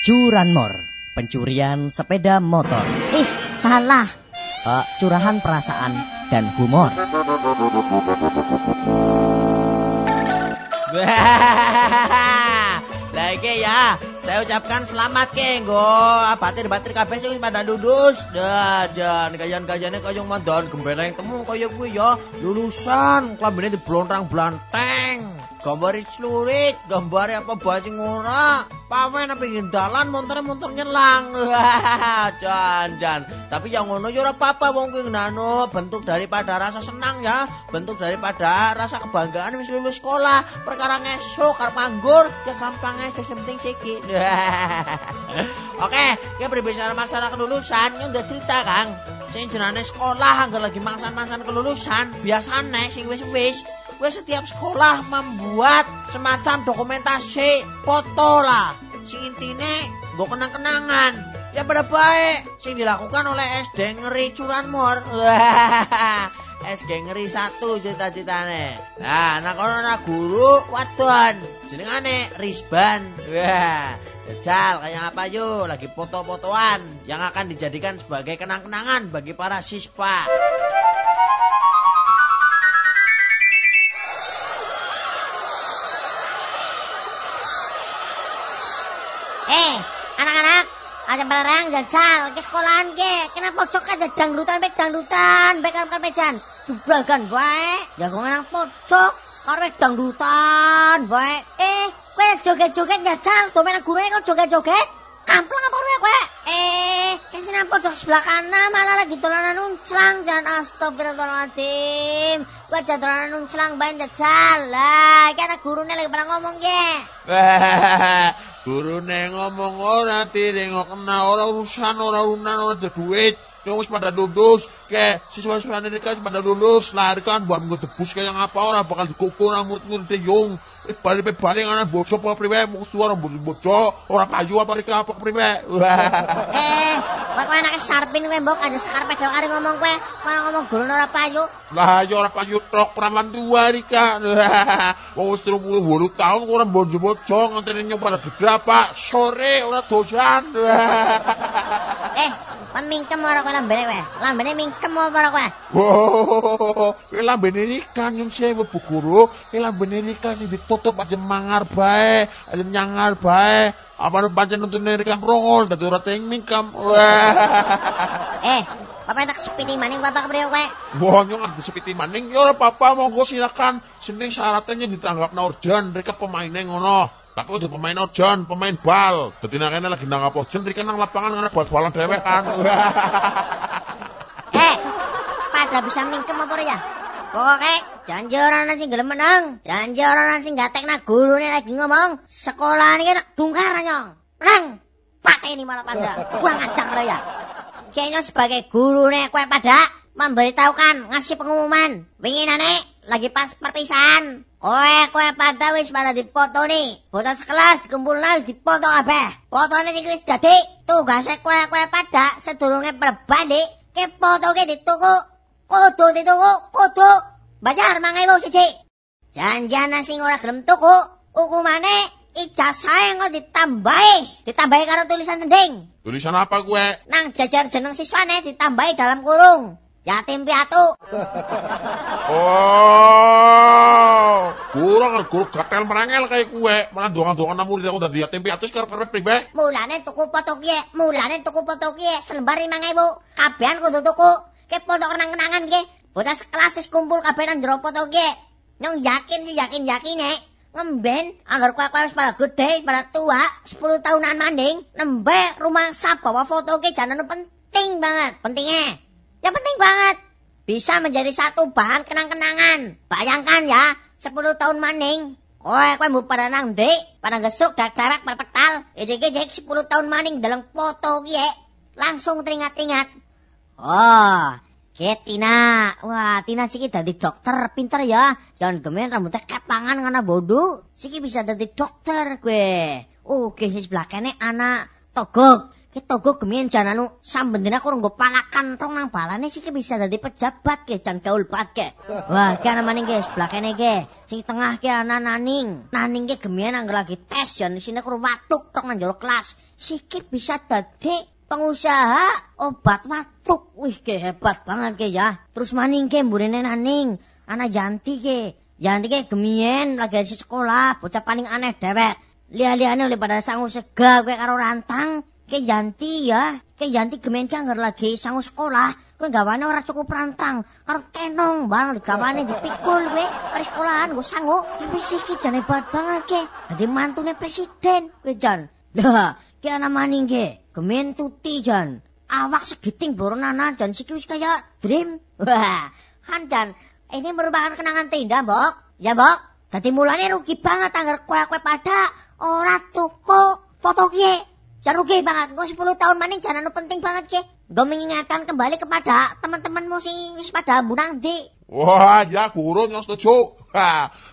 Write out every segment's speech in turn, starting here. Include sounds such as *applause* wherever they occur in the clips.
Curanmor, pencurian sepeda motor. Ih, salah. Uh, curahan perasaan dan humor. *laughs* Lagi ya, saya ucapkan selamat ke nggo batir-batir kabeh sing pada lulus. Dah, jan gayan-gayane kaya mandon gembeleng temu kaya kuwi ya. Lulusan klambine diblontrang blanteng. Gambar celurit, gambar apa bajing ora. Pawen apa ingin dalan montor-montor nyelang. *laughs* jan jan. Tapi yang ngono ya ora apa-apa nano bentuk daripada rasa senang ya, bentuk daripada rasa kebanggaan wis lulus sekolah. Perkara ngesuk arep nganggur ya gampang ae sing penting siki. *laughs* Oke, ya berbicara masalah kelulusan, ini udah cerita Kang. Sing jenane sekolah anggar lagi mangsan-mangsan kelulusan, biasane sing wis-wis Wes setiap sekolah membuat semacam dokumentasi foto lah. Si intine gue kenang-kenangan. Ya pada baik sing dilakukan oleh SD Ngeri Curanmor. SD *laughs* Ngeri satu cita-citane. Nah, anak ana guru wadon jenengane Risban. Wah, *laughs* jajal kayak apa yuk lagi foto-fotoan yang akan dijadikan sebagai kenang-kenangan bagi para siswa. Eh, anak-anak, ada barang jajal ke sekolahan ke. Kenapa pojok aja dangdutan baik dangdutan, baik kan mejan. Dubragan baik, jago nang pojok, karo dangdutan baik. Eh, kowe joget-joget jajal, domen gurune kok joget-joget. Kamplang apa kowe kowe? Eh, ke sini nang pojok sebelah kanan malah lagi dolanan unclang jangan astagfirullahaladzim. Kowe jangan dolanan unclang bae jajal. Lah, iki anak gurune lagi pada ngomong ke. *laughs* Gurune ngomong ora tiring kena ora urusan ora urunan ora duit. Wis pada lulus, ke siswa-siswa ini kan pada lulus, larikan buat minggu debus kayak apa orang bakal dikukur murid murid yung. Eh balik balik anak bojo apa priwe, mau suara bojo, orang kayu apa rika apa priwe. Eh, kowe anak sarpin kowe mbok aja sekarpe dhewe ngomong kowe, malah ngomong guru ora payu. Lah yo ora payu trok praman tua rika. *laughs* Wong wis 38 tahun ora bojo-bojo ngenteni nyoba gede apa sore ora dosan. *laughs* eh, Pemingkem ora kowe lambene kowe. Lambene mingkem apa ora kowe? Wow, kowe lambene Rika nyun sewu Bu Guru. Kowe lambene Rika sing ditutup aja mangar bae, aja nyangar bae. Apa pancen nuntune Rika rongol dadi ora teng mingkem. *laughs* eh, Bapak tak sepiti maning bapak kepriye kowe? Wah, nyong aku sepiti maning ya ora apa-apa monggo silakan. Sing syaratnya ditanggapna urgen Rika pemaine ngono. Tapi udah pemain ojon, pemain bal. Jadi nak lagi nang apa ojon, nang lapangan ngana bal-balan dewek kan. *laughs* eh, pada bisa mingkem apa ya? Pokoknya janji orang nasi gelem menang, janji orang nasi gatek nak guru lagi ngomong, sekolah ini nak dungkar nyong. Pakai ini malah pada, kurang ajar lo ya. Kayaknya sebagai guru nih kue pada memberitahukan ngasih pengumuman. Wingi nane lagi pas perpisahan. Kowe kowe pada wis pada dipoto nih. Foto sekelas dikumpulna wis dipoto kabeh. Fotone iki wis dadi tugase kowe pada sedurunge balik ke fotoke dituku. Kudu dituku, kudu bayar mangai siji. Janjana sing ora gelem tuku, hukumane ijazah kok ditambahi, ditambahi karo tulisan sending. Tulisan apa gue? Nang jajar jeneng siswane ditambahi dalam kurung. Yatim piatu. *laughs* Oh, guru gatel merangel kayak kue. Mana dongan-dongan namun aku udah yatim piatu sekarang karena pribe. Mulane tuku foto kie, mulane tuku foto kie selembar lima ribu. Kabehan kudu tuku. Ke foto kenang-kenangan kie. Bocah sekelas kumpul kabehan jero foto kie. Nyong yakin sih yakin yakin ya. ngemben agar kue kue pada gede pada tua 10 tahunan manding nembe rumah sap bawa foto ke jangan penting banget pentingnya Ya penting banget. Bisa menjadi satu bahan kenang-kenangan. Bayangkan ya, 10 tahun maning. Kowe kowe mau pada nang ndi? Pada gesuk dak dewek perpetal. Ejek-ejek 10 tahun maning dalam foto ki Langsung teringat-ingat. Oh, Ke Tina. Wah, Tina siki dadi dokter, pinter ya. Jangan gemen rambutnya kepangan ngana bodoh. Siki bisa dadi dokter gue. Oh, ke sebelah kene anak togok. Ki togo gemien jan anu sambendina kurang nggo palakan rong nang balane sih ki bisa dadi pejabat ki jan gaul banget ki. Wah, ki ana maning ki sebelah kene. Sing tengah ki ana naning. Naning ki gemien angger lagi tes jan isine kurang watuk tok nang jero kelas. Siki bisa dadi pengusaha obat watuk. Wih, ki hebat banget ki ya. Terus maning ki mburine naning. Ana Yanti ki. Yanti ki gemien lagi di sekolah, bocah paling aneh dewek. Lihat-lihatnya oleh pada sangu sega kowe karo rantang. Ke Yanti ya, ke Yanti gemen ki anggar lagi sangu sekolah, kowe gawane ora cukup rantang, karo tenong barang digawane dipikul kowe karo sekolahan gue sangu. Tapi siki jan hebat banget ke, dadi mantune presiden kowe jan. Lah, ki ana maning ke, gemen tuti jan. Awak segiting boronana jan siki wis kaya dream. *laughs* Wah, kan jan ini merupakan kenangan tenda, Mbok. Ya, Mbok. Dadi mulane rugi banget anggar kowe-kowe pada ora tuku foto ki. Jan rugi banget. Engko 10 tahun maning jan anu penting banget ki. Gue mengingatkan kembali kepada teman-temanmu sing wis pada bunang di. Wah, ya guru yang setuju.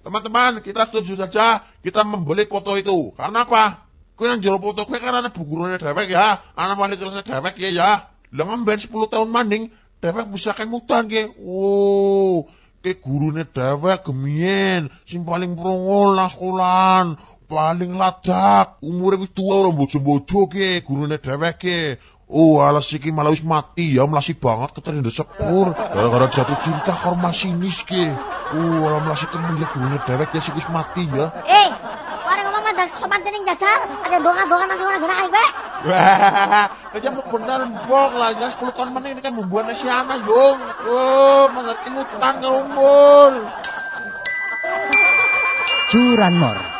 Teman-teman, kita setuju saja kita membeli foto itu. Karena apa? Kue yang jero foto kue kan anak gurune dewek ya, anak wali kelasnya dewek ya ya. Lah ngamben 10 tahun maning, dewek bisa kemutan ke. Wow, ke gurune dewek gemien, sing paling prongol sekolahan, paling ladak, umure wis tuwa ora bojo-bojo ke, gurune dhewek ke. Oh, alas iki malah wis mati ya, melasi banget keterinde sepur. Gara-gara jatuh cinta karo masinis ke. Oh, alah melasi temen ya gurune dhewek ya sik wis mati ya. Eh, orang ngomong mandal sopan jening jajar. Ada donga-donga nasi orang gerak kowe. Wah, aja mau bener bok lah, ya 10 tahun menit ini kan membuat nasi anak, Yung. Oh, malah kimutan ngerumbul. Curanmor,